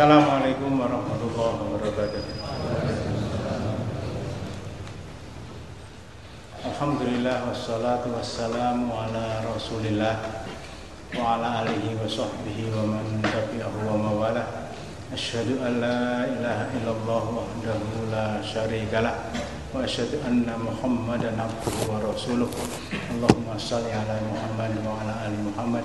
Assalamualaikum warahmatullahi wabarakatuh. Alhamdulillah wassalatu wassalamu ala Rasulillah wa ala alihi wa sahbihi wa man tabi'ahu wa mawalah. Asyhadu an la ilaha illallah wahdahu la syarikalah wa asyhadu anna Muhammadan abduhu wa rasuluh. Allahumma shalli ala Muhammad wa ala ali Muhammad.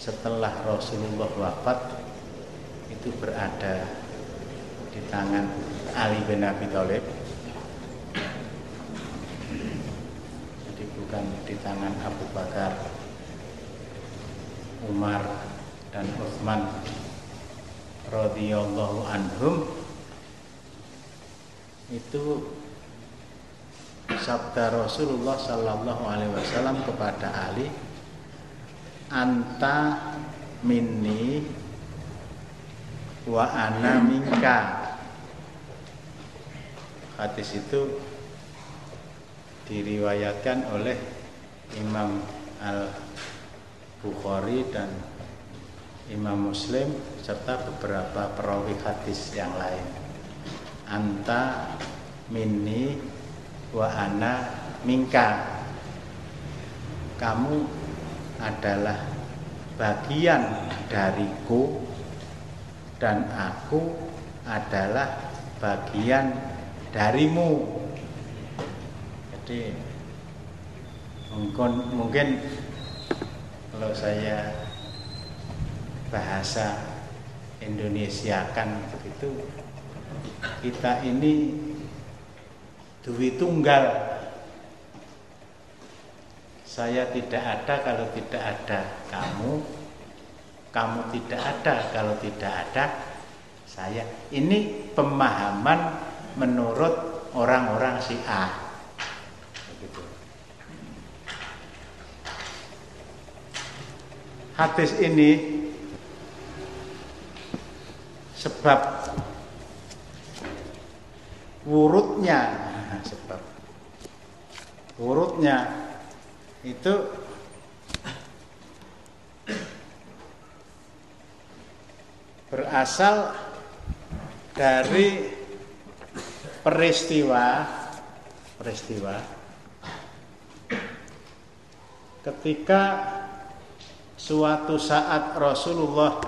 setelah Rasulullah wafat itu berada di tangan Ali bin Abi Thalib. Bukan di tangan Abu Bakar, Umar dan Utsman radhiyallahu anhum. Itu sabda Rasulullah sallallahu alaihi wasallam kepada Ali anta minni wa ana minka hadis itu diriwayatkan oleh Imam Al-Bukhari dan Imam Muslim serta beberapa perawi hadis yang lain. Anta minni wa ana minka. Kamu adalah bagian dariku dan aku adalah bagian darimu. Jadi mungkin mungkin kalau saya bahasa Indonesia kan begitu kita ini duit tunggal saya tidak ada kalau tidak ada kamu. Kamu tidak ada kalau tidak ada saya. Ini pemahaman menurut orang-orang Syiah hadis ini sebab wurutnya sebab wurutnya itu berasal dari peristiwa peristiwa ketika suatu saat Rasulullah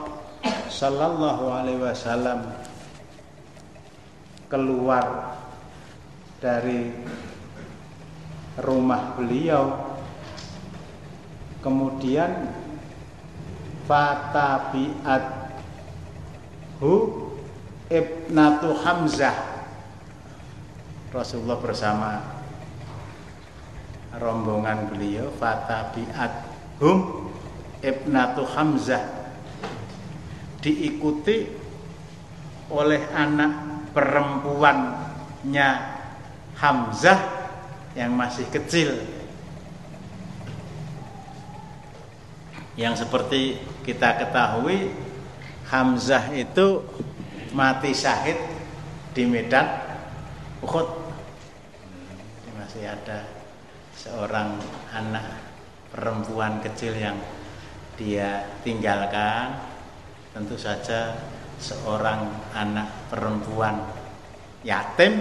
Sallallahu Alaihi Wasallam keluar dari rumah beliau kemudian fatabiat hu ibnatu Hamzah. Rasulullah bersama rombongan beliau fatabiat hum Ibnatu Hamzah. Diikuti oleh anak perempuannya Hamzah yang masih kecil yang seperti kita ketahui Hamzah itu mati syahid di medan Uhud. Masih ada seorang anak perempuan kecil yang dia tinggalkan. Tentu saja seorang anak perempuan yatim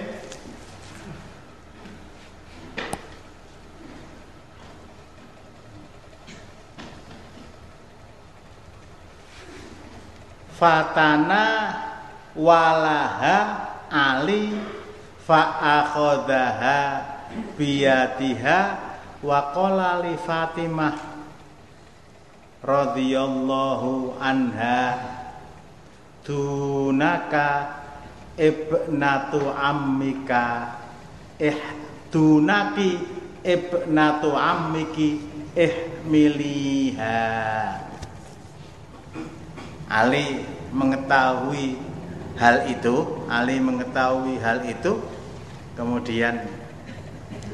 fatana walaha ali fa'akhodaha biyatiha wa qala li Fatimah radhiyallahu anha tunaka ibnatu ammika eh tunaki ibnatu ammiki ihmiliha Ali mengetahui hal itu, Ali mengetahui hal itu, kemudian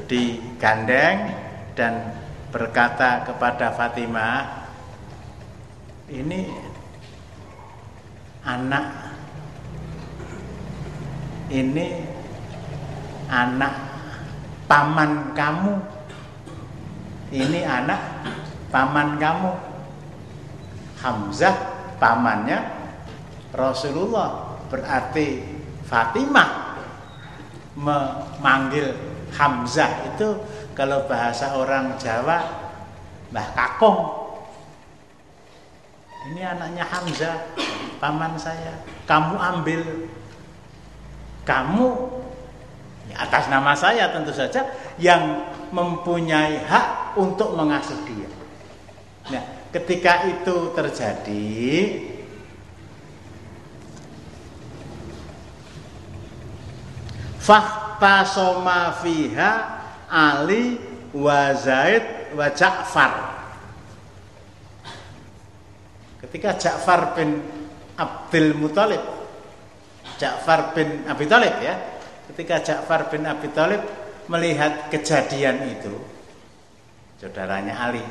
digandeng dan berkata kepada Fatimah, ini anak ini anak paman kamu. Ini anak paman kamu. Hamzah pamannya Rasulullah berarti Fatimah memanggil Hamzah itu kalau bahasa orang Jawa Mbah Kakung. Ini anaknya Hamzah paman saya. Kamu ambil. Kamu ya atas nama saya tentu saja yang mempunyai hak untuk mengasuh dia. Nah ketika itu terjadi fakta soma fiha Ali wa Zaid wa Ja'far. Ketika Ja'far bin Abdul Muthalib Ja'far bin Abi Thalib ya ketika Ja'far bin Abi Thalib melihat kejadian itu saudaranya Ali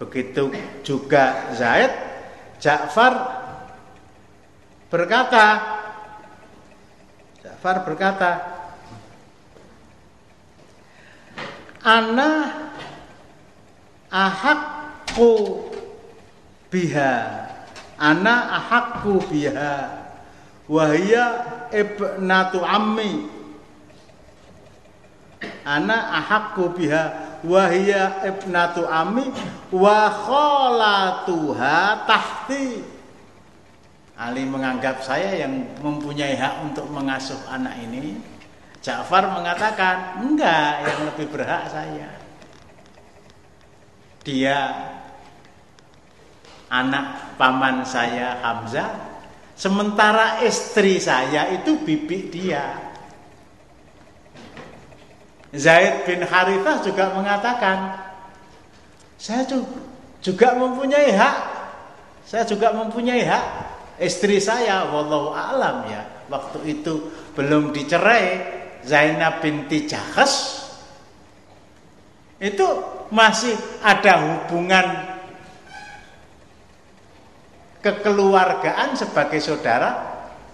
begitu juga Zaid Ja'far berkata Ja'far berkata Ana ahakku biha ana ahakku biha wahia ibnatu ammi ana ahakku biha wahia ibnatu ammi wa khalatuha tahti. Ali menganggap saya yang mempunyai hak untuk mengasuh anak ini. Ja'far mengatakan enggak yang lebih berhak saya. Dia anak paman saya Hamzah sementara istri saya itu bibi dia Zaid bin Harithah juga mengatakan saya juga mempunyai hak. Saya juga mempunyai hak. Istri saya wallahu alam ya. Waktu itu belum dicerai Zainab binti Jahas itu masih ada hubungan kekeluargaan sebagai saudara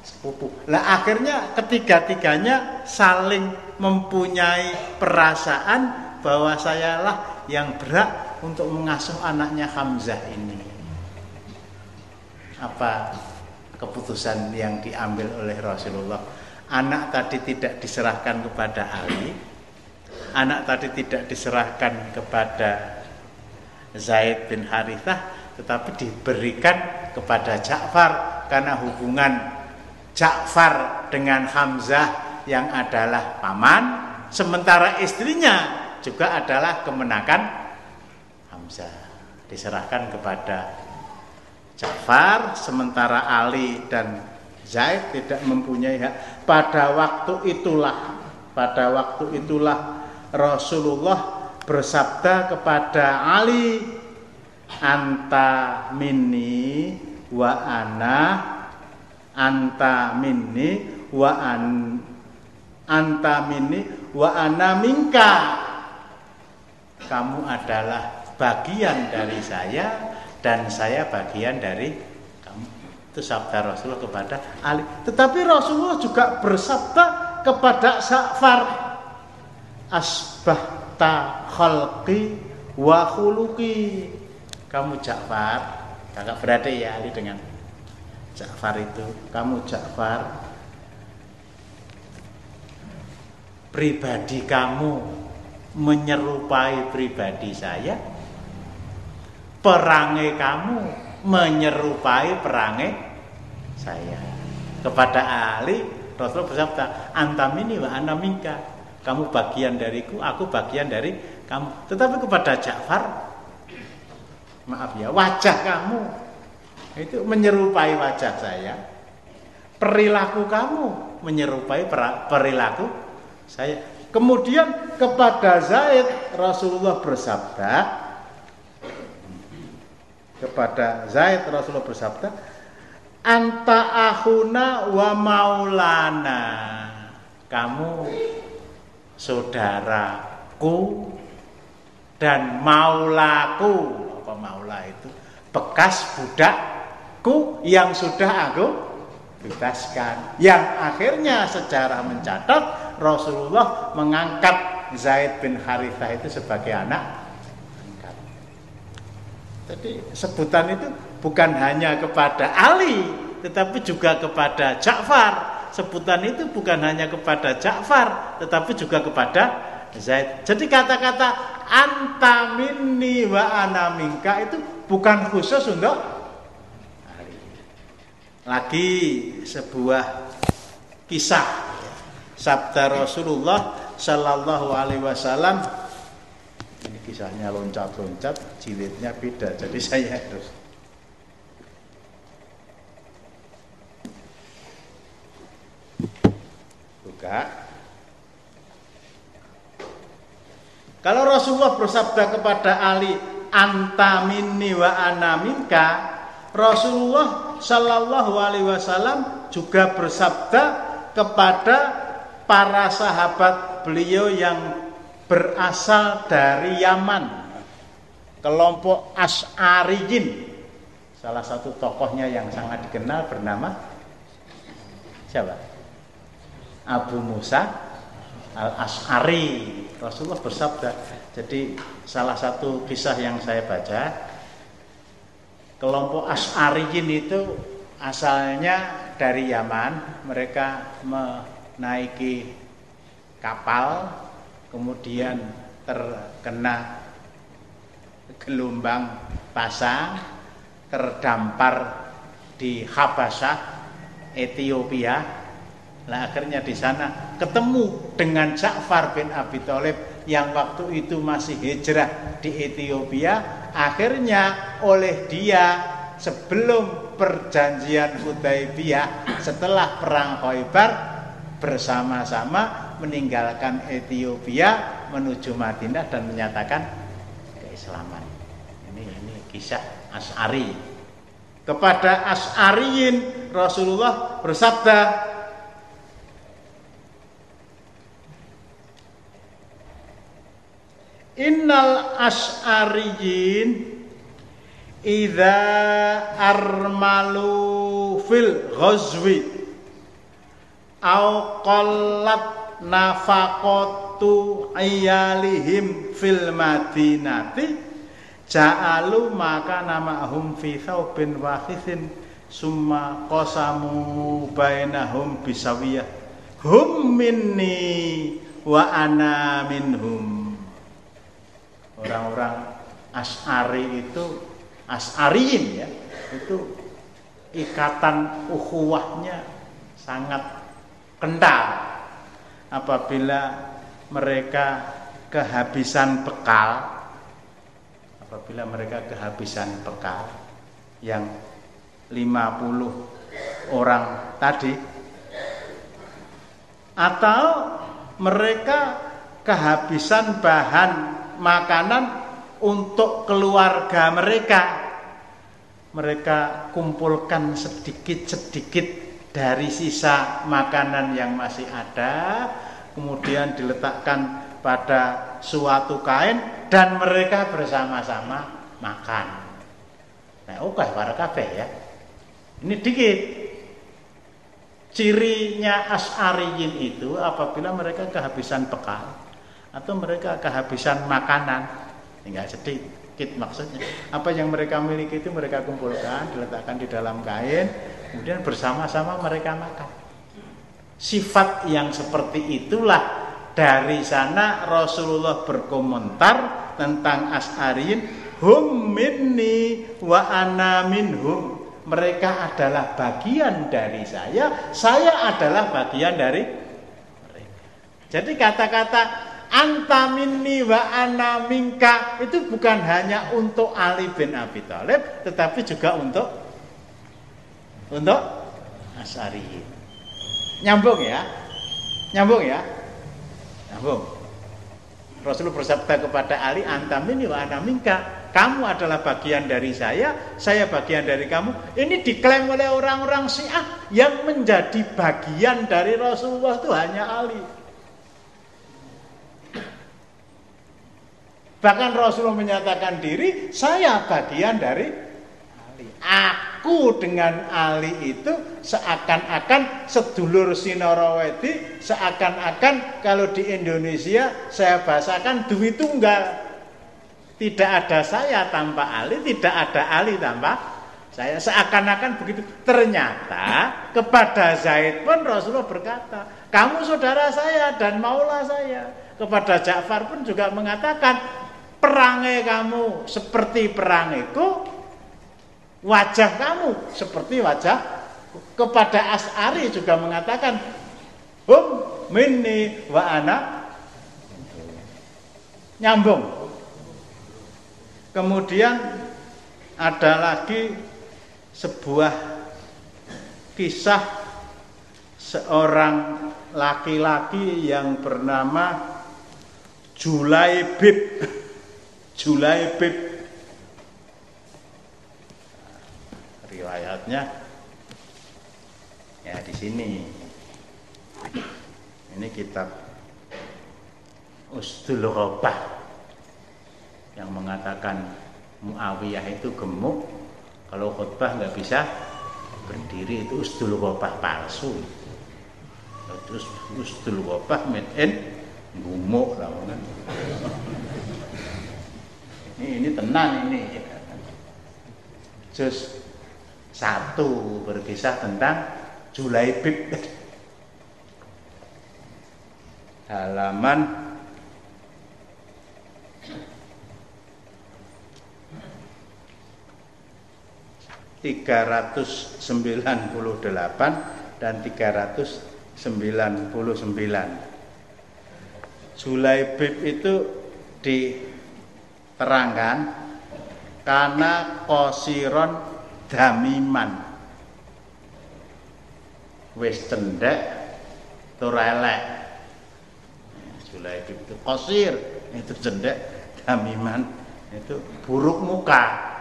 sepupu. Lah akhirnya ketiga-tiganya saling mempunyai perasaan bahwa sayalah yang berat untuk mengasuh anaknya Hamzah ini. Apa keputusan yang diambil oleh Rasulullah? Anak tadi tidak diserahkan kepada Ali. Anak tadi tidak diserahkan kepada Zaid bin Harithah, tetapi diberikan kepada Ja'far karena hubungan Ja'far dengan Hamzah yang adalah paman sementara istrinya juga adalah kemenakan Hamzah. Diserahkan kepada Ja'far sementara Ali dan Zaid tidak mempunyai hak. Pada waktu itulah pada waktu itulah Rasulullah bersabda kepada Ali anta minni wa ana anta minni wa an anta minni wa ana minka. Kamu adalah bagian dari saya dan saya bagian dari kamu. Itu sabda Rasulullah kepada Ali. Tetapi Rasulullah juga bersabda kepada Sa'far asbahta khalqi wa khuluqi. Kamu Ja'far kakak beradik ya Ali dengan Ja'far itu. Kamu Ja'far. Pribadi kamu menyerupai pribadi saya. Perangai kamu menyerupai perangai saya. Kepada Ali Rasul bersabda antamini wa anamika kamu bagian dariku aku bagian dari kamu. Tetapi kepada Ja'far maaf ya wajah kamu itu menyerupai wajah saya. Perilaku kamu menyerupai perilaku saya. Kemudian kepada Zaid Rasulullah bersabda kepada Zaid Rasulullah bersabda anta ahuna wa maulana. Kamu saudaraku dan maulaku. Apa maula itu? Bekas budakku yang sudah aku bebaskan yang akhirnya sejarah mencatat Rasulullah mengangkat Zaid bin Harithah itu sebagai anak jadi sebutan itu bukan hanya kepada Ali, tetapi juga kepada Ja'far. Sebutan itu bukan hanya kepada Ja'far, tetapi juga kepada Zaid. Jadi kata-kata anta minni wa ana itu bukan khusus untuk. Lagi sebuah kisah sabda Rasulullah Shallallahu alaihi wasallam ini kisahnya loncat-loncat, jilidnya beda. Jadi saya harus buka. Kalau Rasulullah bersabda kepada Ali, "Anta minni wa ana minka," Rasulullah Shallallahu alaihi wasallam juga bersabda kepada para sahabat beliau yang berasal dari Yaman. Kelompok As'ariyin. Salah satu tokohnya yang sangat dikenal bernama siapa? Abu Musa Al-As'ari. Rasulullah bersabda. Jadi salah satu kisah yang saya baca kelompok As'ariyin itu asalnya dari Yaman. Mereka menaiki kapal kemudian terkena gelombang pasang terdampar di Habasah Ethiopia nah akhirnya di sana ketemu dengan Ja'far bin Abi Thalib yang waktu itu masih hijrah di Ethiopia akhirnya oleh dia sebelum perjanjian Hudaybiyah setelah perang Khaybar bersama-sama meninggalkan Ethiopia menuju Madinah dan menyatakan keislaman. Ini ini kisah As'ari. Kepada As'ariyin Rasulullah bersabda Innal as'ariyin Iza armalu fil ghazwi Au qallat nafaqatu ayalihim fil madinati ja'alu maka namahum fi thawbin wahisin summa qasamu bainahum bisawiyah. Hum minni wa ana minhum orang-orang as'ari itu as'ariin ya itu ikatan ukhuwahnya sangat kental. Apabila mereka kehabisan bekal apabila mereka kehabisan bekal yang 50 orang tadi atau mereka kehabisan bahan makanan untuk keluarga mereka mereka kumpulkan sedikit-sedikit dari sisa makanan yang masih ada kemudian diletakkan pada suatu kain dan mereka bersama-sama makan. Nah, oke okay, para kabeh ya. Ini dikit. Cirinya as'ariyin itu apabila mereka kehabisan bekal atau mereka kehabisan makanan, tinggal sedikit maksudnya. Apa yang mereka miliki itu mereka kumpulkan, diletakkan di dalam kain, kemudian bersama-sama mereka makan. Sifat yang seperti itulah dari sana Rasulullah berkomentar tentang As'ariyin hum minni wa ana minhum. Mereka adalah bagian dari saya, saya adalah bagian dari mereka. Jadi kata-kata anta minni wa ana minka itu bukan hanya untuk Ali bin Abi Thalib tetapi juga untuk untuk Asari. Nyambung ya? Nyambung ya? Nyambung. Rasulullah bersabda kepada Ali, "Antamini wa ana minka." kamu adalah bagian dari saya, saya bagian dari kamu. Ini diklaim oleh orang-orang Syiah yang menjadi bagian dari Rasulullah itu hanya Ali. Bahkan Rasulullah menyatakan diri, saya bagian dari Ali. Aku dengan Ali itu seakan-akan sedulur Sinorawedi, seakan-akan kalau di Indonesia saya bahasakan duit tunggal. Tidak ada saya tanpa Ali, tidak ada Ali tanpa saya. Seakan-akan begitu. Ternyata kepada Zaid pun Rasulullah berkata, kamu saudara saya dan maula saya. Kepada Ja'far pun juga mengatakan, perangai kamu seperti perangiku, wajah kamu seperti wajah kepada As'ari juga mengatakan, hum minni wa ana nyambung Kemudian ada lagi sebuah kisah seorang laki-laki yang bernama Julaibib. Julaibib. Riwayatnya ya di sini. Ini kitab Ustul Ghobah yang mengatakan Muawiyah itu gemuk kalau khutbah nggak bisa berdiri itu usdul khutbah palsu terus usdul khutbah made in gemuk lah kan ini ini tenang ini Jus satu berkisah tentang Julaibib halaman 398 dan 399. Julaibib itu diterangkan karena kosiron damiman. Wis cendek tur elek Julaibib itu kosir itu cendek damiman. Itu buruk muka.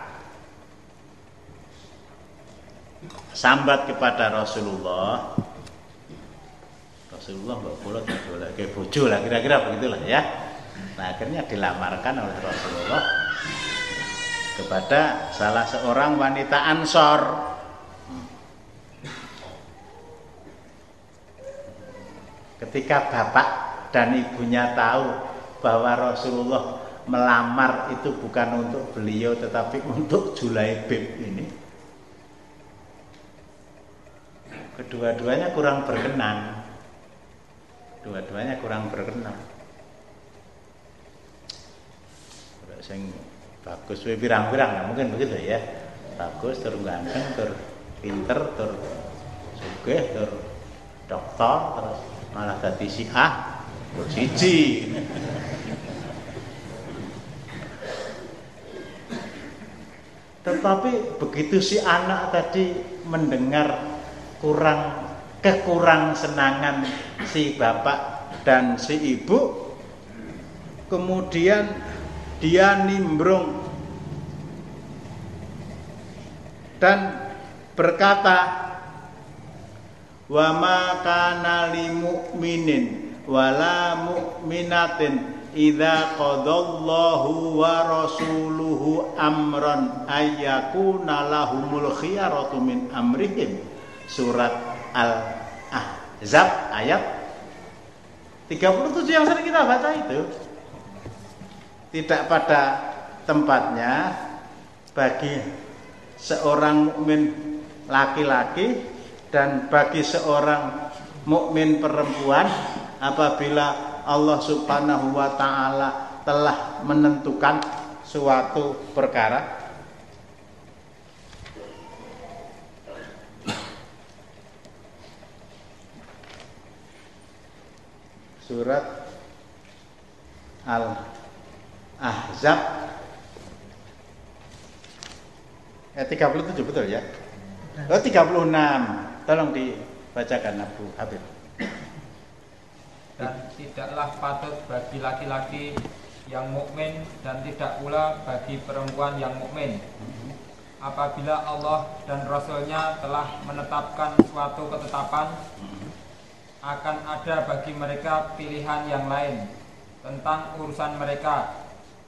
Sambat kepada Rasulullah. Rasulullah mbak kula kayak bojo lah kira-kira begitulah ya nah akhirnya dilamarkan oleh Rasulullah kepada salah seorang wanita ansor. Ketika bapak dan ibunya tahu bahwa Rasulullah melamar itu bukan untuk beliau tetapi untuk Julaibib ini kedua-duanya kurang berkenan. Dua-duanya kurang berkenan sing bagus. We pirang-pirang mungkin begitu ya. Bagus tur ganteng tur pinter tur sugih tur dokter terus malah dadi siah siji. Tetapi begitu si anak tadi mendengar kurang kekurang senangan si bapak dan si ibu kemudian dia nimbrung. Dan berkata wa ma kana mu'minin wala mu'minatin idza qadallahu wa rasuluhu amran ayyakuna lahumul khiyaratu min amrihim. Surat Al-Ahzab ayat 37 yang sering kita baca itu tidak pada tempatnya bagi seorang mukmin laki-laki dan bagi seorang mukmin perempuan apabila Allah Subhanahu wa taala telah menentukan suatu perkara. Surat Al-Ahzab ayat 37 betul ya? Oh 36 tolong dibacakan Abu Habib. Dan tidaklah patut bagi laki-laki yang mukmin dan tidak pula bagi perempuan yang mukmin. Apabila Allah dan Rasulnya telah menetapkan suatu ketetapan, akan ada bagi mereka pilihan yang lain tentang urusan mereka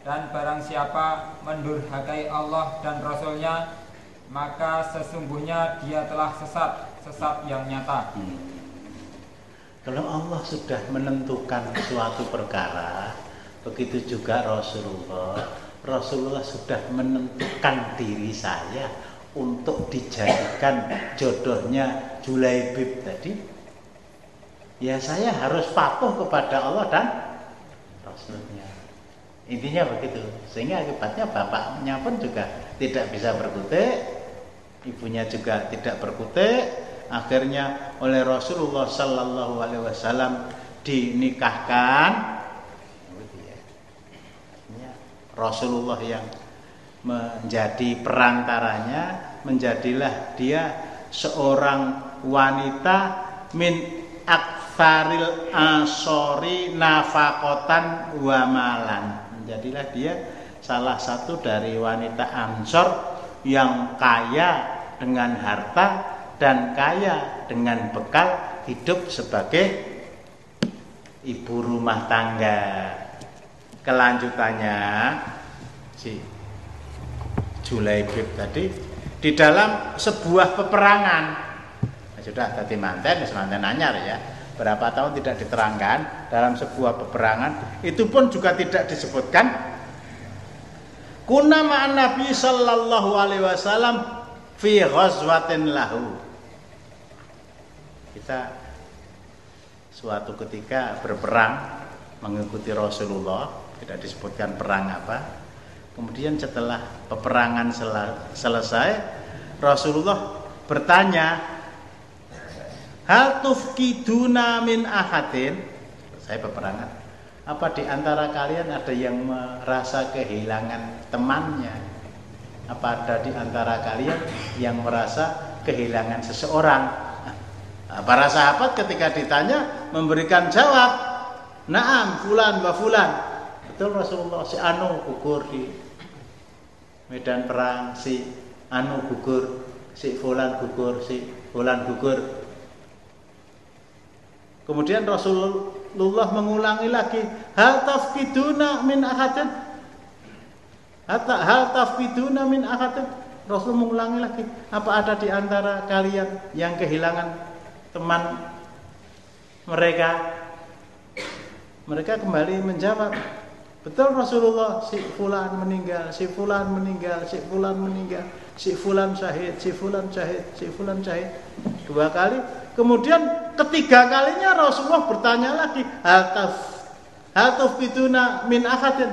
dan barang siapa mendurhakai Allah dan Rasulnya maka sesungguhnya dia telah sesat sesat yang nyata. Hmm. kalau Allah sudah menentukan suatu perkara begitu juga Rasulullah. Rasulullah sudah menentukan diri saya untuk dijadikan jodohnya Julaibib tadi. Ya saya harus patuh kepada Allah dan Rasulnya intinya begitu. Sehingga akibatnya bapaknya pun juga tidak bisa berkutik ibunya juga tidak berkutik. Akhirnya oleh Rasulullah Sallallahu Alaihi Wasallam dinikahkan. Rasulullah yang menjadi perantaranya menjadilah dia seorang wanita min akfaril asori nafakotan wamalan menjadilah dia salah satu dari wanita ansor yang kaya dengan harta dan kaya dengan bekal hidup sebagai ibu rumah tangga. Kelanjutannya si Julaibib tadi di dalam sebuah peperangan nah, sudah tadi manten, manten anyar ya berapa tahun tidak diterangkan dalam sebuah peperangan itu pun juga tidak disebutkan. Kuna ma'an Nabi sallallahu alaihi wasallam fi ghazwatin lahu. Kita suatu ketika berperang mengikuti Rasulullah tidak disebutkan perang apa. Kemudian setelah peperangan sel selesai Rasulullah bertanya hal tufkiduna min ahadin saya peperangan apa di antara kalian ada yang merasa kehilangan temannya apa ada di antara kalian yang merasa kehilangan seseorang? Nah, para sahabat ketika ditanya memberikan jawab, "Naam, fulan wa fulan." Betul Rasulullah si anu gugur di medan perang, si anu gugur, si fulan gugur, si fulan gugur. Kemudian Rasulullah mengulangi lagi, "Hal tafkiduna min ahadin?" Hal tafiduna min ahadin. Rasul mengulangi lagi, apa ada di antara kalian yang kehilangan teman mereka? Mereka kembali menjawab, betul Rasulullah, si fulan meninggal, si fulan meninggal, si fulan meninggal, si fulan syahid, si fulan syahid, si fulan syahid. Dua kali. Kemudian ketiga kalinya Rasulullah bertanya lagi, hal hal tafiduna min ahadin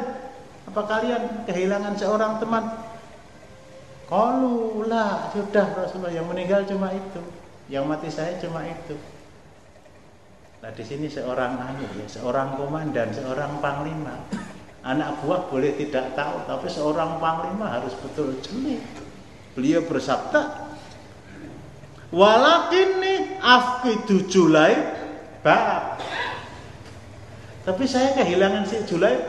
apa kalian kehilangan seorang teman? Kalau lah sudah Rasulullah yang meninggal cuma itu, yang mati saya cuma itu. Nah di sini seorang anu ya, seorang komandan, seorang panglima. Anak buah boleh tidak tahu, tapi seorang panglima harus betul jeli. Beliau bersabda, Walakin nih afkidu Julai bab. Tapi saya kehilangan si Julai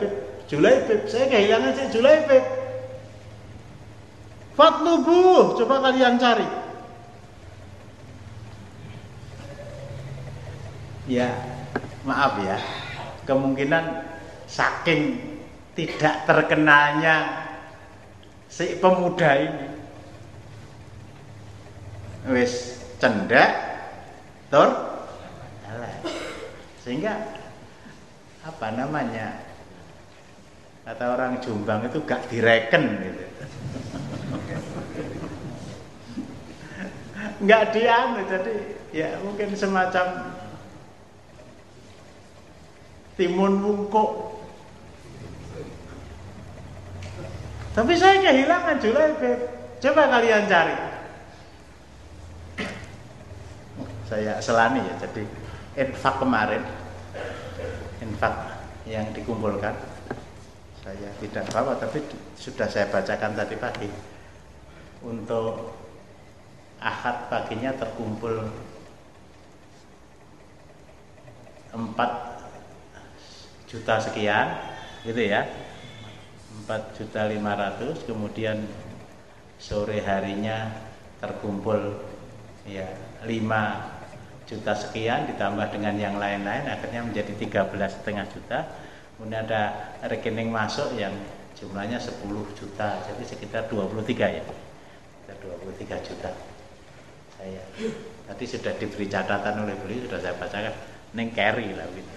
Julaibib, saya kehilangan si Julaibib. Fatlubu, coba kalian cari. Ya, maaf ya. Kemungkinan saking tidak terkenalnya si pemuda ini. Wis cendak tur? Sehingga apa namanya kata orang Jombang itu gak direken gitu. Nggak dianu jadi ya mungkin semacam timun wungkuk. Tapi saya kehilangan Julaibib coba kalian cari saya selani ya jadi infak kemarin infak yang dikumpulkan saya tidak bawa tapi sudah saya bacakan tadi pagi. Untuk ahad paginya terkumpul empat juta sekian gitu ya. 4 juta 500 kemudian sore harinya terkumpul ya 5 juta sekian ditambah dengan yang lain-lain akhirnya menjadi 13 setengah juta. Kemudian ada rekening masuk yang jumlahnya 10 juta jadi sekitar 23 ya. Sekitar 23 juta. Saya tadi sudah diberi catatan oleh beliau sudah saya bacakan. Neng carry lah gitu.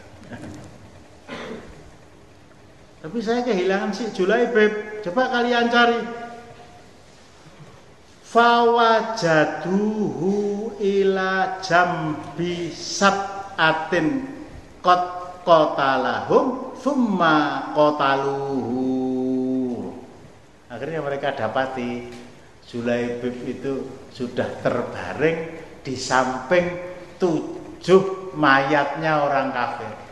Tapi saya kehilangan si Julai Beb. Coba kalian cari. Fawajaduhu ila jambi sab'atin kot kotalahum summa kotaluhu. Akhirnya mereka dapati Julaibib itu sudah terbaring di samping tujuh mayatnya orang kafir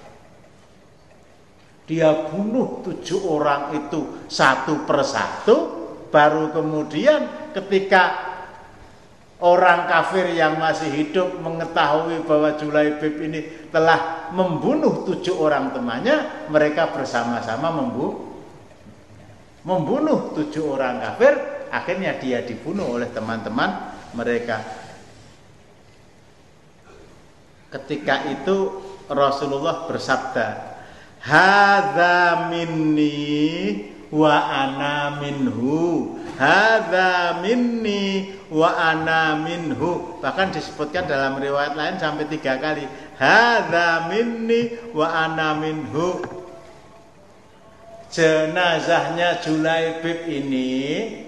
dia bunuh tujuh orang itu satu persatu baru kemudian ketika orang kafir yang masih hidup mengetahui bahwa Julaibib ini telah membunuh tujuh orang temannya mereka bersama-sama membunuh membunuh tujuh orang kafir akhirnya dia dibunuh oleh teman-teman mereka. Ketika itu Rasulullah bersabda hadza minni wa ana minhu hadza minni wa ana minhu. Bahkan disebutkan dalam riwayat lain sampai tiga kali hadza minni wa ana minhu. Jenazahnya Julaibib ini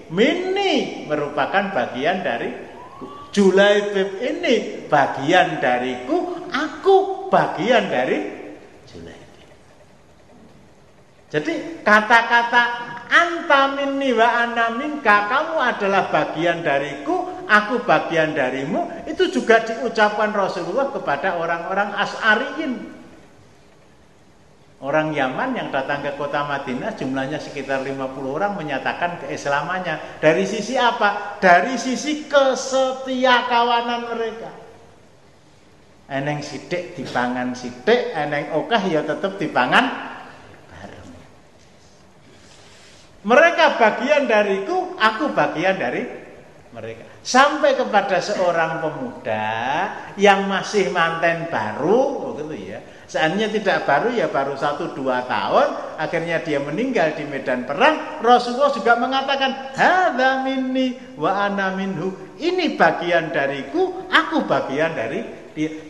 minni merupakan bagian dari Julaibib ini bagian dariku aku bagian dari jadi kata-kata anta minni wa ana minka, kamu adalah bagian dariku, aku bagian darimu, itu juga diucapkan Rasulullah kepada orang-orang As'ariyin. Orang Yaman yang datang ke kota Madinah jumlahnya sekitar 50 orang menyatakan keislamannya. Dari sisi apa? Dari sisi kesetiakawanan mereka. Eneng sidik dipangan sidik, eneng okah ya tetap dipangan Mereka bagian dariku, aku bagian dari mereka. Sampai kepada seorang pemuda yang masih manten baru, begitu oh ya. Seandainya tidak baru ya baru satu dua tahun, akhirnya dia meninggal di medan perang. Rasulullah juga mengatakan, Hada minni wa ana minhu. Ini bagian dariku, aku bagian dari.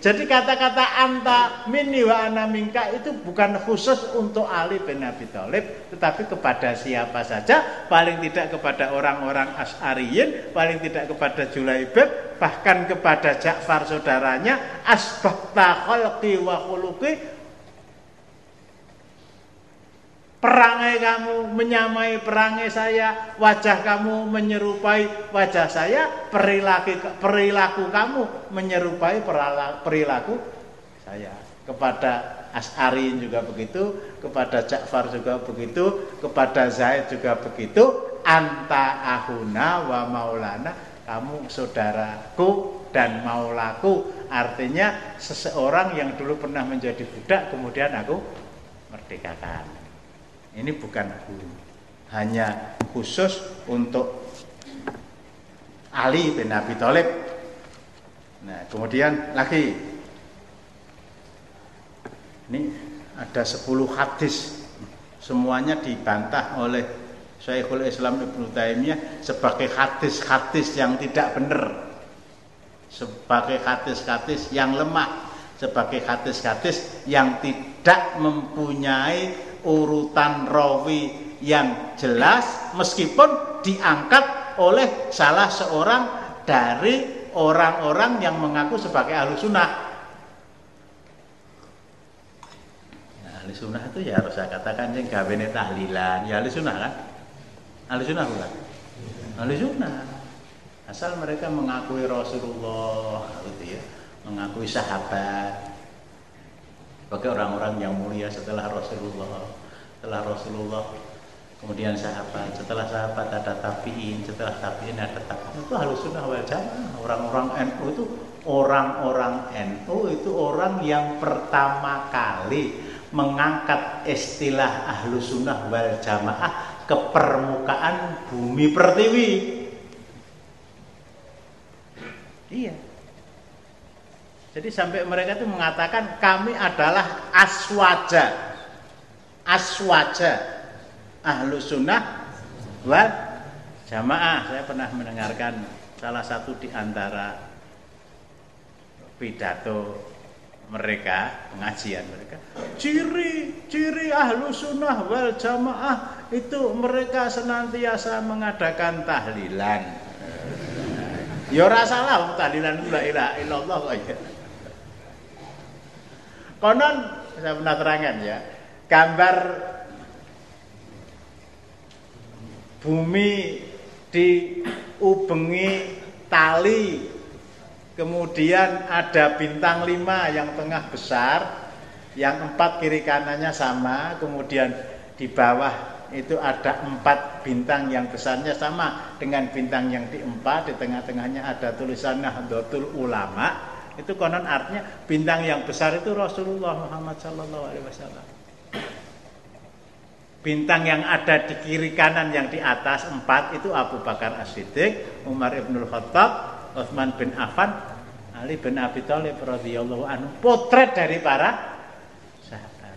Jadi kata-kata anta mini wa ana minka itu bukan khusus untuk Ali bin Abi Thalib, tetapi kepada siapa saja, paling tidak kepada orang-orang As'ariyin, paling tidak kepada Julaibib, bahkan kepada Ja'far saudaranya, asbahta khalqi wa khuluqi Perangai kamu menyamai perangai saya, wajah kamu menyerupai wajah saya, perilaku perilaku kamu menyerupai perilaku saya. Kepada As'arin juga begitu, kepada Ja'far juga begitu, kepada Zaid juga begitu. Anta ahuna wa maulana, kamu saudaraku dan maulaku. Artinya seseorang yang dulu pernah menjadi budak kemudian aku merdekakan. Ini bukan hanya khusus untuk Ali bin Abi Thalib. Nah, kemudian lagi ini ada 10 hadis semuanya dibantah oleh Syekhul Islam Ibnu Taimiyah sebagai hadis-hadis yang tidak benar. Sebagai hadis-hadis yang lemah, sebagai hadis-hadis yang tidak mempunyai urutan rawi yang jelas meskipun diangkat oleh salah seorang dari orang-orang yang mengaku sebagai ahlu sunnah. Ya, ahli sunnah itu ya harus saya katakan yang gawene tahlilan, ya ahli sunnah kan? Ahli sunnah bukan? Ahli sunnah. Asal mereka mengakui Rasulullah gitu ya, mengakui sahabat, sebagai orang-orang yang mulia setelah Rasulullah setelah Rasulullah kemudian sahabat setelah sahabat ada tabiin setelah tabiin ada tabiin itu halus sunnah wal jamaah orang-orang NU itu orang-orang NU itu orang yang pertama kali mengangkat istilah ahlu sunnah wal jamaah ke permukaan bumi pertiwi. Iya. Jadi sampai mereka itu mengatakan kami adalah aswaja, aswaja ahlu sunnah wal jamaah. Saya pernah mendengarkan salah satu di antara pidato mereka, pengajian mereka. Ciri ciri ahlu sunnah wal jamaah itu mereka senantiasa mengadakan tahlilan. Ya ora salah tahlilan la ilaha illallah ya. Konon saya pernah terangkan ya, gambar bumi diubengi tali Kemudian ada bintang lima yang tengah besar, yang empat kiri kanannya sama. Kemudian di bawah itu ada empat bintang yang besarnya sama dengan bintang yang di empat. Di tengah-tengahnya ada tulisan Nahdlatul Ulama. Itu konon artinya bintang yang besar itu Rasulullah Muhammad Sallallahu Alaihi Wasallam. Bintang yang ada di kiri kanan yang di atas empat itu Abu Bakar As-Siddiq, Umar ibnul Khattab, Utsman bin Affan, Ali bin Abi Thalib radhiyallahu anhu, potret dari para sahabat.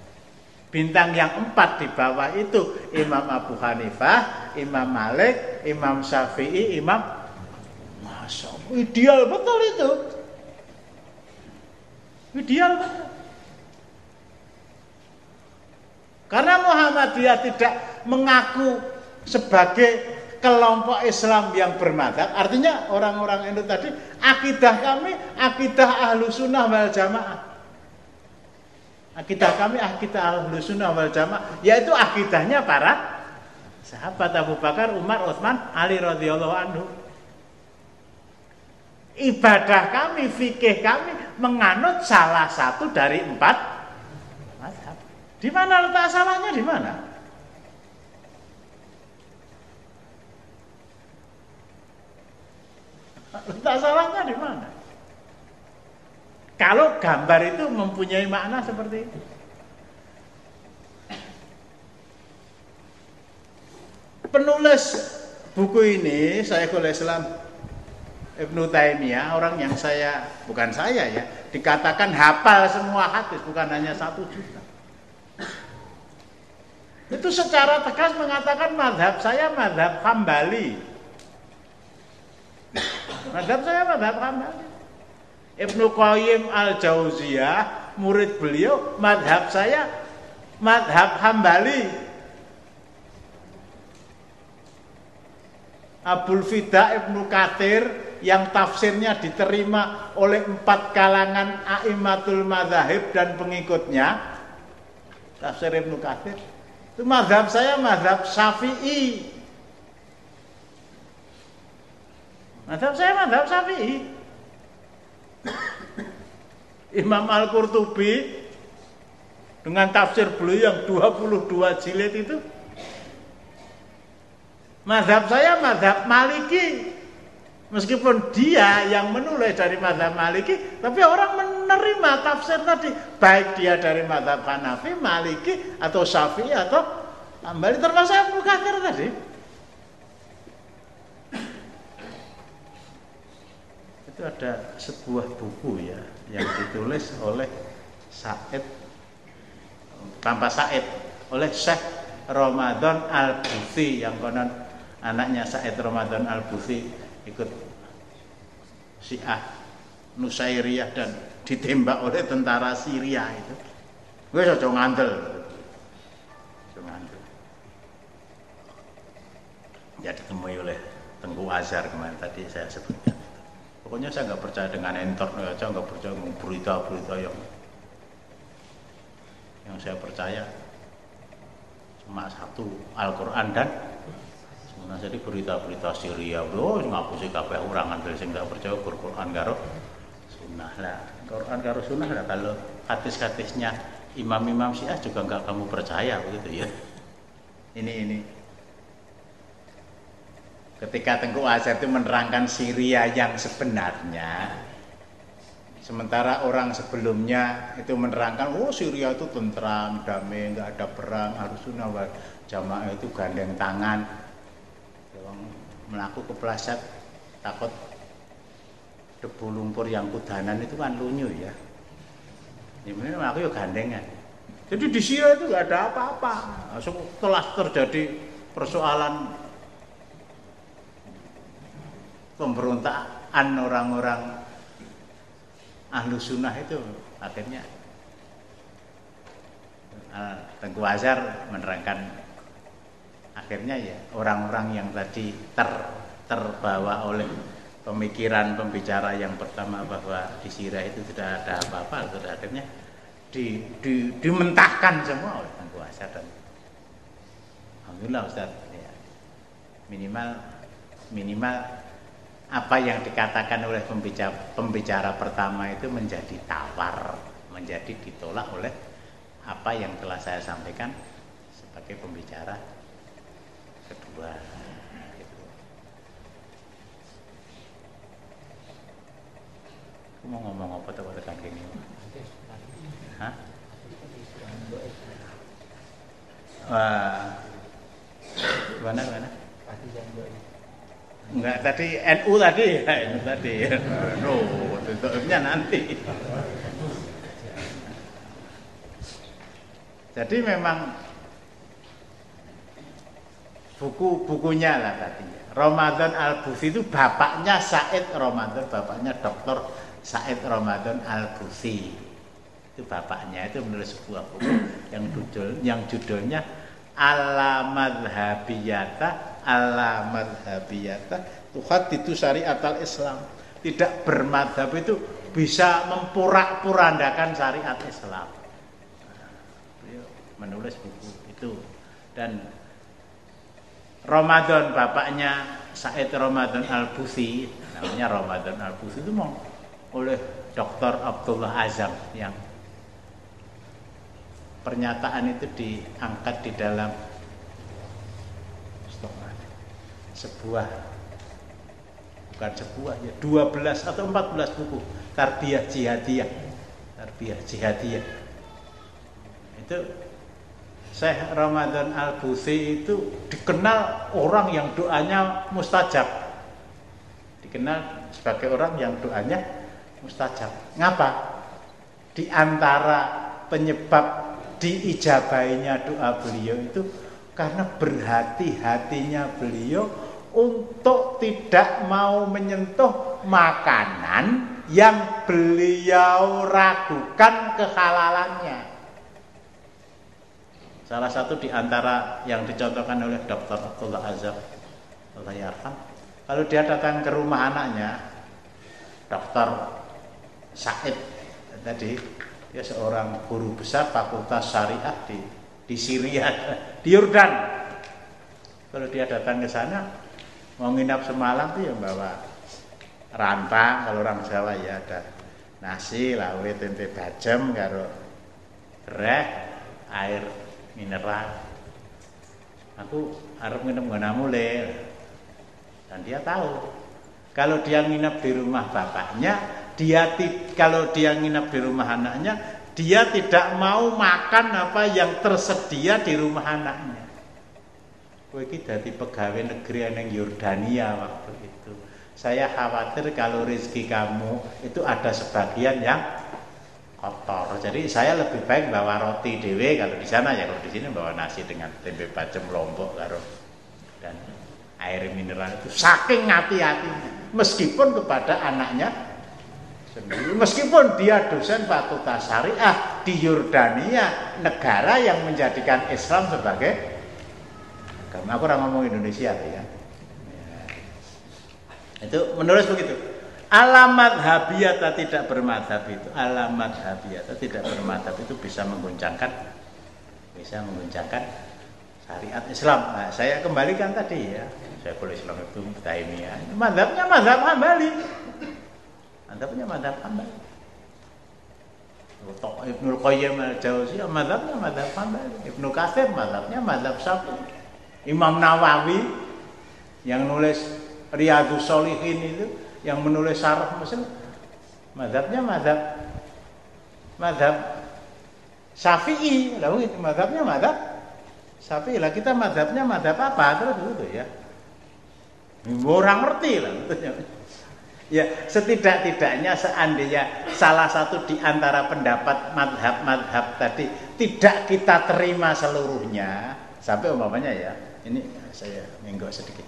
Bintang yang empat di bawah itu Imam Abu Hanifah, Imam Malik, Imam Syafi'i, Imam Allah, ideal betul itu. Ideal betul. Karena Muhammadiyah tidak mengaku sebagai kelompok Islam yang bermadhab artinya orang-orang itu tadi akidah kami akidah ahlu sunnah wal jamaah akidah kami akidah ahlu sunnah wal jamaah yaitu akidahnya para sahabat Abu Bakar Umar Utsman Ali radhiyallahu anhu ibadah kami fikih kami menganut salah satu dari empat madhab di mana letak salahnya di mana Tak salahnya di mana? Kalau gambar itu mempunyai makna seperti itu. Penulis buku ini saya Islam Ibnu Taimiyah orang yang saya bukan saya ya dikatakan hafal semua hadis bukan hanya satu juta itu secara tegas mengatakan madhab saya madhab Hambali Madhab saya madhab Hambali. Ibnu Qayyim al-Jauziyah, murid beliau, madhab saya madhab Hambali. Abul Fida Ibnu Kathir yang tafsirnya diterima oleh empat kalangan a'immatul madhahib dan pengikutnya. Tafsir Ibnu Kathir itu madhab saya madhab syafi'i. Madhab saya madhab syafi'i. Imam Al-Qurtubi dengan tafsir beliau yang 22 jilid itu. Madhab saya madhab maliki Meskipun dia yang menulis dari madhab maliki Tapi orang menerima tafsir tadi. Baik dia dari madhab Hanafi, maliki Atau syafi'i atau Ambali termasuk Abu Kathir tadi. Itu ada sebuah buku ya yang ditulis oleh Said tanpa Said oleh Syekh Ramadan Al Buthi yang konon anaknya Said Ramadan Al Buthi ikut Syiah Nusairiyah dan ditembak oleh tentara Syria itu. Gue cocok ngantel. ngantel. Ya ditemui oleh Tengku Azhar kemarin tadi saya sebutkan. Pokoknya saya nggak percaya dengan internet aja, nggak percaya berita-berita yang yang saya percaya cuma satu Al-Quran dan sebenarnya jadi berita-berita Syria oh ngapusi kabeh orang ngantel sing nggak percaya Quran karo sunnah lah. Quran karo sunnah lah kalau hadis-hadisnya imam-imam Syiah juga nggak kamu percaya begitu ya. Ini ini. Ketika Tengku Azhar itu menerangkan Syria yang sebenarnya, Sementara orang sebelumnya itu menerangkan, oh Syria itu tentram, damai, nggak ada perang, harus sunnah jamaah itu gandeng tangan. Melaku kepleset takut debu lumpur yang kudanan itu kan lunyu ya. Ini aku ya gandengan. Jadi di Syria itu nggak ada apa-apa. Setelah terjadi persoalan pemberontakan orang-orang ahlu sunnah itu akhirnya uh, Tengku Azhar menerangkan akhirnya ya orang-orang yang tadi ter, terbawa oleh pemikiran pembicara yang pertama bahwa di Syria itu tidak ada apa-apa akhirnya di, di, dimentahkan semua oleh Tengku Azhar dan Alhamdulillah Ustaz ya. minimal minimal apa yang dikatakan oleh pembicara, pembicara pertama itu menjadi tawar, menjadi ditolak oleh apa yang telah saya sampaikan sebagai pembicara kedua. Gitu. Aku mau ngomong apa tuh tekan gini? Hah? Wah, mana mana? Enggak tadi NU tadi ya NU tadi. No, tutupnya nanti. Jadi memang buku-bukunya lah tadi. Ramadan Al-Busi itu bapaknya Said Ramadan, bapaknya Dr. Said Ramadan Al-Busi. Itu bapaknya itu menulis sebuah buku yang judul yang judulnya Alamat Habiyata ala madhabiyata tuhat itu syariat al Islam tidak bermadhab itu bisa mempurak-purandakan syariat Islam menulis buku itu dan Ramadan bapaknya Said Ramadan Al-Busi namanya Ramadan Al-Busi itu mau oleh Dr. Abdullah Azam yang pernyataan itu diangkat di dalam sebuah bukan sebuah ya 12 atau 14 buku tarbiyah jihadiyah tarbiyah jihadiyah itu Syekh Ramadan Al-Busi itu dikenal orang yang doanya mustajab. Dikenal sebagai orang yang doanya mustajab. Ngapa? Di antara penyebab diijabainya doa beliau itu karena berhati-hatinya beliau untuk tidak mau menyentuh makanan yang beliau ragukan kehalalannya. Salah satu di antara yang dicontohkan oleh Dr. Abdullah Azhar Allah yarham, kalau dia datang ke rumah anaknya, Dr. Said tadi dia seorang guru besar fakultas syariah di di Syria, di Yordan. Kalau dia datang ke sana, mau nginap semalam tuh yang bawa rantang kalau orang Jawa ya ada nasi lawe tempe bajem karo reh air mineral. Aku harap nginep ngono le dan dia tahu kalau dia nginep di rumah bapaknya dia kalau dia nginep di rumah anaknya dia tidak mau makan apa yang tersedia di rumah anaknya. Kowe iki dadi pegawai negeri yang Yordania waktu itu. Saya khawatir kalau rezeki kamu itu ada sebagian yang kotor. Jadi saya lebih baik bawa roti dewe kalau di sana ya kalau di sini bawa nasi dengan tempe bacem lombok karo dan air mineral itu saking hati-hatinya meskipun kepada anaknya sendiri meskipun dia dosen fakultas syariah di Yordania negara yang menjadikan Islam sebagai karena aku orang ngomong Indonesia ya. ya. Itu menulis begitu. Alamat habiyata tidak bermadhab itu, alamat habiyata tidak bermadhab itu bisa mengguncangkan, bisa mengguncangkan syariat Islam. Nah, saya kembalikan tadi ya, saya boleh Islam itu Taimiyah. Madhabnya madhab Hambali. Madhabnya madhab Hambali. Ibnu Qayyim al-Jauziyah madhabnya madhab Hambali. Ibnu Katsir madhabnya madhab Syafi'i. Imam Nawawi yang nulis Riyadus Solihin itu yang menulis Syarah Muslim Madhabnya madhab madhab Syafi'i. Lalu madhabnya madhab Syafi'i lah kita madhabnya madhab apa terus gitu ya. Orang ngerti lah. Ya setidak-tidaknya seandainya salah satu di antara pendapat madhab-madhab tadi tidak kita terima seluruhnya sampai umpamanya ya ini saya minggu sedikit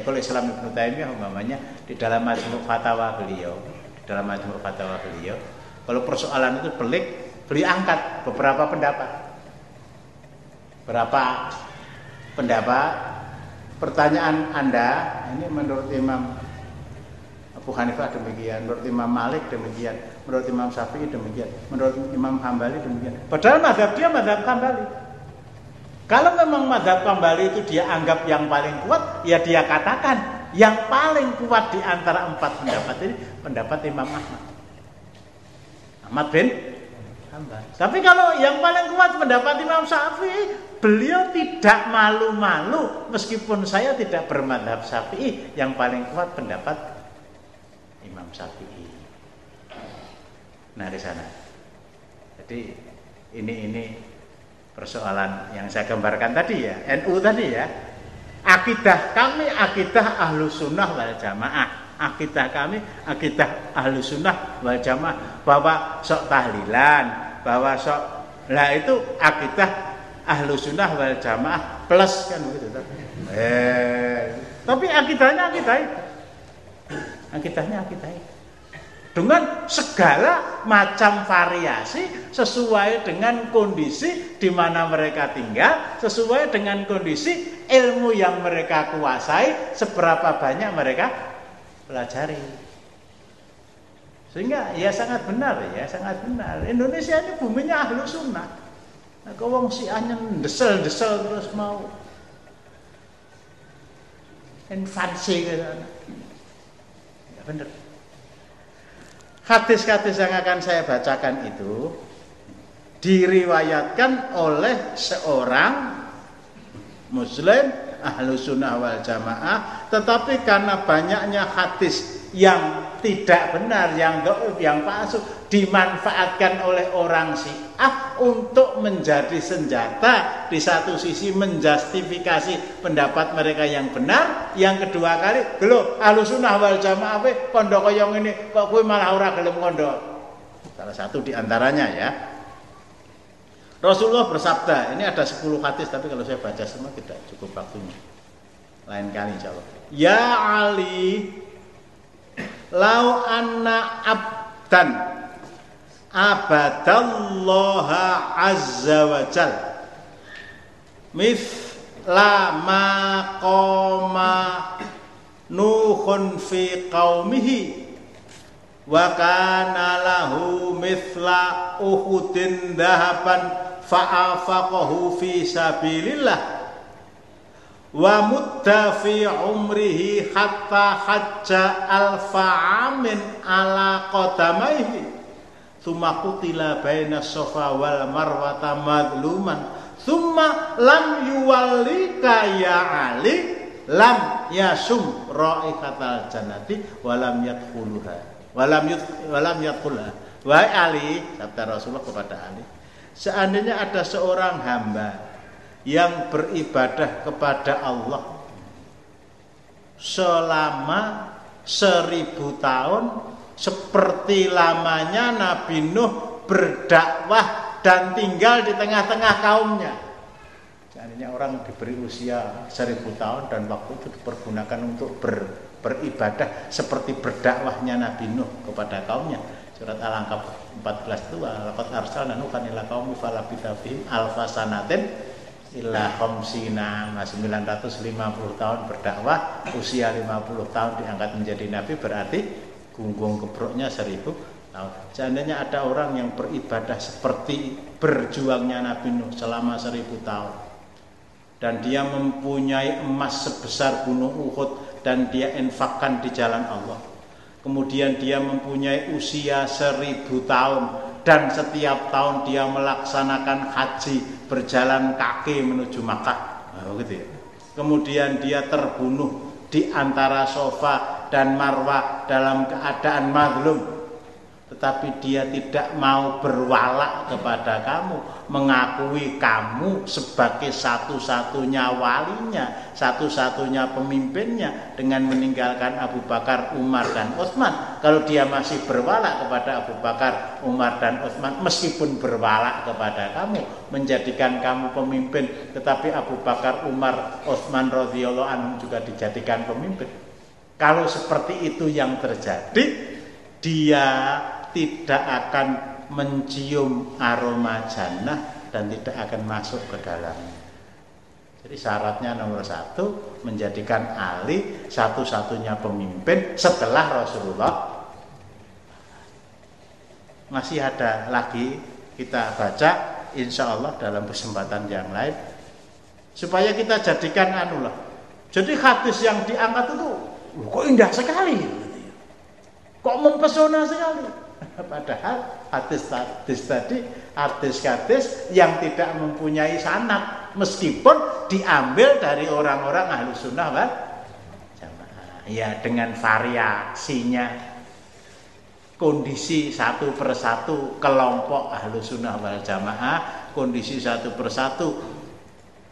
kalau Islam Ibnu Taimiyah umpamanya di dalam majmu fatwa beliau di dalam majmu fatwa beliau kalau persoalan itu pelik beliau angkat beberapa pendapat berapa pendapat pertanyaan Anda ini menurut Imam Abu Hanifah demikian, menurut Imam Malik demikian, menurut Imam Syafi'i demikian, menurut Imam Hambali demikian. Padahal madhab dia madhab Hambali. Kalau memang madhab Hambali itu dia anggap yang paling kuat, ya dia katakan yang paling kuat di antara empat pendapat ini pendapat Imam Ahmad. Ahmad bin. Tapi kalau yang paling kuat pendapat Imam Syafi'i, beliau tidak malu-malu meskipun saya tidak bermadhab Syafi'i, yang paling kuat pendapat Imam Syafi'i. Nah di sana. Jadi ini ini persoalan yang saya gambarkan tadi ya, NU tadi ya. Akidah kami akidah ahlu sunnah wal jamaah. Akidah kami akidah ahlu sunnah wal jamaah bahwa sok tahlilan, bahwa sok lah itu akidah ahlu sunnah wal jamaah plus kan begitu. Eh, tapi akidahnya akidah itu. Akidahnya akidah dengan segala macam variasi sesuai dengan kondisi di mana mereka tinggal, sesuai dengan kondisi ilmu yang mereka kuasai, seberapa banyak mereka pelajari. Sehingga ya sangat benar ya, sangat benar. Indonesia ini buminya ahlu sunnah. Nah, wong sianya desel-desel terus mau invasi ke sana benar. Hadis-hadis yang akan saya bacakan itu diriwayatkan oleh seorang muslim ahlu sunnah wal jamaah tetapi karena banyaknya hadis yang tidak benar, yang doib, yang palsu dimanfaatkan oleh orang Syiah untuk menjadi senjata di satu sisi menjustifikasi pendapat mereka yang benar, yang kedua kali gelo alusunah wal jamaah pondok yang ini kok kowe malah ora gelem kondo. Salah satu di antaranya ya. Rasulullah bersabda, ini ada 10 hadis tapi kalau saya baca semua tidak cukup waktunya. Lain kali insyaallah. Ya Ali, lau anna abdan abadallaha azza wa jal. Mithla ma qama nuhun fi qaumihi wa kana lahu mithla uhudin dahaban fa'afaqahu fi sabilillah wa mudda fi umrihi hatta hajja alfa amin ala qadamaihi. Thumma qutila baina sofa wal marwata madluman thumma lam yuwallika ya ali lam yasum raihatal jannati walam yadkhuluha walam yud walam yadkhulha wahai ali sabda Rasulullah kepada Ali seandainya ada seorang hamba yang beribadah kepada Allah selama seribu tahun seperti lamanya Nabi Nuh berdakwah dan tinggal di tengah-tengah kaumnya. Seandainya orang diberi usia seribu tahun dan waktu itu dipergunakan untuk ber, beribadah seperti berdakwahnya Nabi Nuh kepada kaumnya. Surat Al-Ankabut 14 itu laqad arsalna nuhan ila qaumi falabitha fihim alfa illa khamsina 950 tahun berdakwah usia 50 tahun diangkat menjadi nabi berarti gunggung kebroknya 1000 tahun. Seandainya ada orang yang beribadah seperti berjuangnya Nabi Nuh selama 1000 tahun dan dia mempunyai emas sebesar gunung Uhud dan dia infakkan di jalan Allah kemudian dia mempunyai usia 1000 tahun dan setiap tahun dia melaksanakan haji berjalan kaki menuju Makkah. Nah, gitu ya. kemudian dia terbunuh di antara sofa dan marwah dalam keadaan mazlum tetapi dia tidak mau berwalak kepada kamu, mengakui kamu sebagai satu-satunya walinya, satu-satunya pemimpinnya dengan meninggalkan Abu Bakar, Umar dan Utsman. Kalau dia masih berwalak kepada Abu Bakar, Umar dan Utsman meskipun berwalak kepada kamu, menjadikan kamu pemimpin, tetapi Abu Bakar, Umar, Utsman radhiyallahu anhum juga dijadikan pemimpin. Kalau seperti itu yang terjadi, dia tidak akan mencium aroma jannah dan tidak akan masuk ke dalamnya. Jadi syaratnya nomor satu menjadikan Ali satu-satunya pemimpin setelah Rasulullah. Masih ada lagi kita baca insya Allah dalam kesempatan yang lain supaya kita jadikan anu lah. Jadi hadis yang diangkat itu kok indah sekali, kok mempesona sekali. Padahal hadis-hadis tadi hadis-hadis yang tidak mempunyai sanad meskipun diambil dari orang-orang ahlu sunnah wal jamaah. Ya dengan variasinya kondisi satu persatu kelompok ahlu sunnah wal jamaah, kondisi satu persatu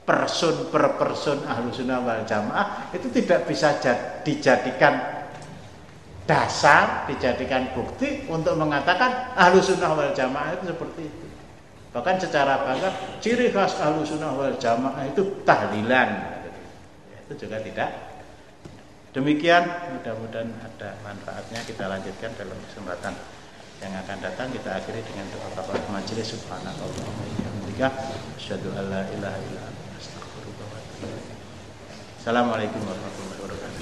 person per person ahlu sunnah wal jamaah itu tidak bisa dijadikan dasar dijadikan bukti untuk mengatakan ahlu sunnah wal jamaah itu seperti itu. Bahkan secara bangga ciri khas ahlu sunnah wal jamaah itu tahlilan. Itu juga tidak. Demikian mudah-mudahan ada manfaatnya. Kita lanjutkan dalam kesempatan yang akan datang. Kita akhiri dengan doa kafarat majelis subhanallah. Asyhadu an la ilaha illa Assalamualaikum warahmatullahi wabarakatuh